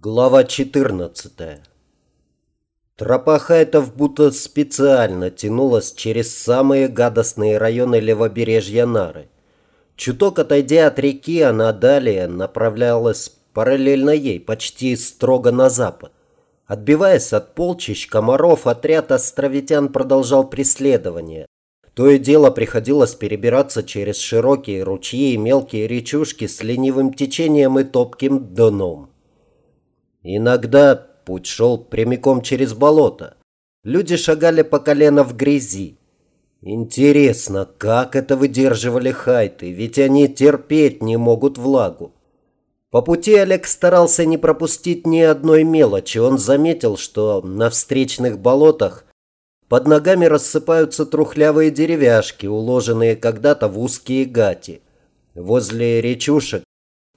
Глава 14 Тропа хайтов будто специально тянулась через самые гадостные районы левобережья Нары. Чуток отойдя от реки, она далее направлялась параллельно ей, почти строго на запад. Отбиваясь от полчищ комаров, отряд островитян продолжал преследование. То и дело приходилось перебираться через широкие ручьи и мелкие речушки с ленивым течением и топким дном. Иногда путь шел прямиком через болото. Люди шагали по колено в грязи. Интересно, как это выдерживали хайты, ведь они терпеть не могут влагу. По пути Олег старался не пропустить ни одной мелочи. Он заметил, что на встречных болотах под ногами рассыпаются трухлявые деревяшки, уложенные когда-то в узкие гати. Возле речушек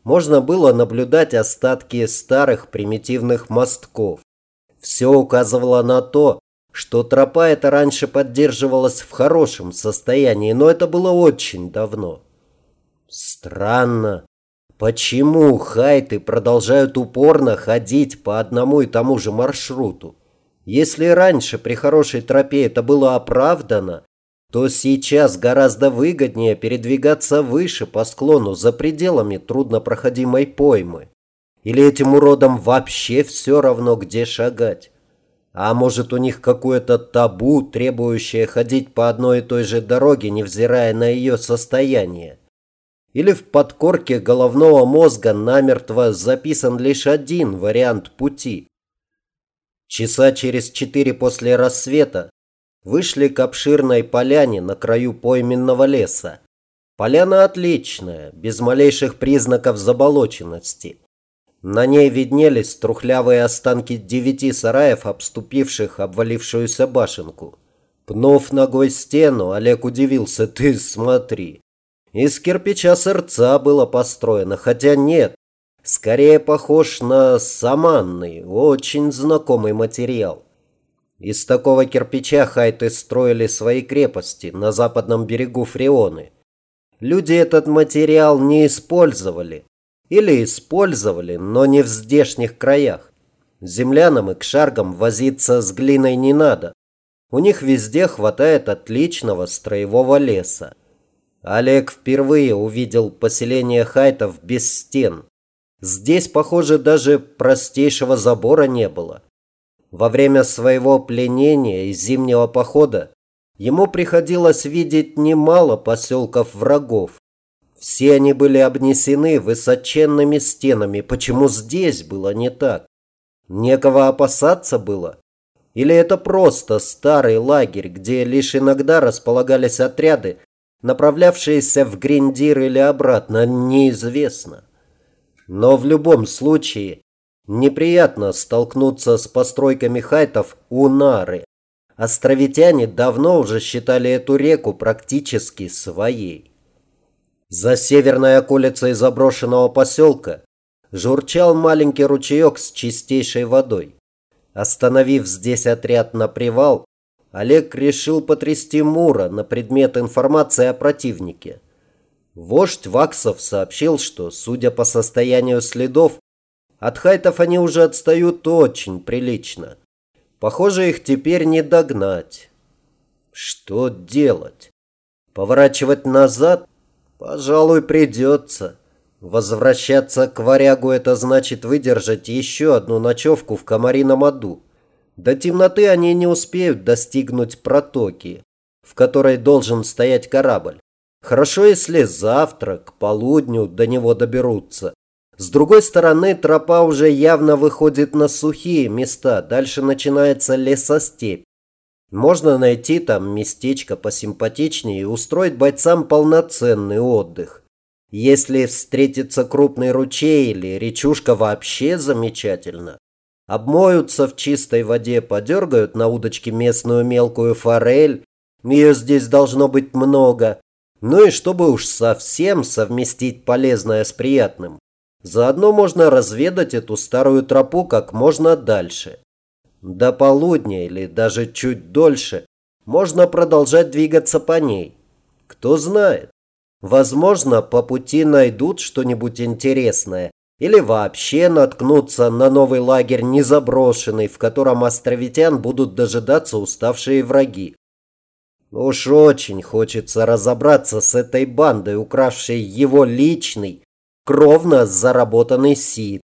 можно было наблюдать остатки старых примитивных мостков. Все указывало на то, что тропа эта раньше поддерживалась в хорошем состоянии, но это было очень давно. Странно, почему хайты продолжают упорно ходить по одному и тому же маршруту? Если раньше при хорошей тропе это было оправдано, то сейчас гораздо выгоднее передвигаться выше по склону за пределами труднопроходимой поймы. Или этим уродам вообще все равно, где шагать? А может у них какое-то табу, требующее ходить по одной и той же дороге, невзирая на ее состояние? Или в подкорке головного мозга намертво записан лишь один вариант пути? Часа через четыре после рассвета вышли к обширной поляне на краю пойменного леса. Поляна отличная, без малейших признаков заболоченности. На ней виднелись трухлявые останки девяти сараев, обступивших обвалившуюся башенку. Пнув ногой стену, Олег удивился. «Ты смотри!» Из кирпича сырца было построено, хотя нет, скорее похож на саманный, очень знакомый материал. Из такого кирпича хайты строили свои крепости на западном берегу Фреоны. Люди этот материал не использовали. Или использовали, но не в здешних краях. Землянам и кшаргам возиться с глиной не надо. У них везде хватает отличного строевого леса. Олег впервые увидел поселение хайтов без стен. Здесь, похоже, даже простейшего забора не было. Во время своего пленения и зимнего похода ему приходилось видеть немало поселков врагов. Все они были обнесены высоченными стенами. Почему здесь было не так? Некого опасаться было? Или это просто старый лагерь, где лишь иногда располагались отряды, направлявшиеся в Гриндир или обратно, неизвестно. Но в любом случае Неприятно столкнуться с постройками хайтов у Нары. Островитяне давно уже считали эту реку практически своей. За северной околицей заброшенного поселка журчал маленький ручеек с чистейшей водой. Остановив здесь отряд на привал, Олег решил потрясти Мура на предмет информации о противнике. Вождь Ваксов сообщил, что, судя по состоянию следов, от хайтов они уже отстают очень прилично. Похоже, их теперь не догнать. Что делать? Поворачивать назад? Пожалуй, придется. Возвращаться к варягу это значит выдержать еще одну ночевку в комарином аду. До темноты они не успеют достигнуть протоки, в которой должен стоять корабль. Хорошо, если завтра, к полудню, до него доберутся. С другой стороны, тропа уже явно выходит на сухие места. Дальше начинается лесостепь. Можно найти там местечко посимпатичнее и устроить бойцам полноценный отдых. Если встретится крупный ручей или речушка вообще замечательно. Обмоются в чистой воде, подергают на удочке местную мелкую форель. Ее здесь должно быть много. Ну и чтобы уж совсем совместить полезное с приятным. Заодно можно разведать эту старую тропу как можно дальше. До полудня или даже чуть дольше можно продолжать двигаться по ней. Кто знает. Возможно, по пути найдут что-нибудь интересное, Или вообще наткнуться на новый лагерь незаброшенный, в котором островитян будут дожидаться уставшие враги. Уж очень хочется разобраться с этой бандой, укравшей его личный, кровно заработанный сит.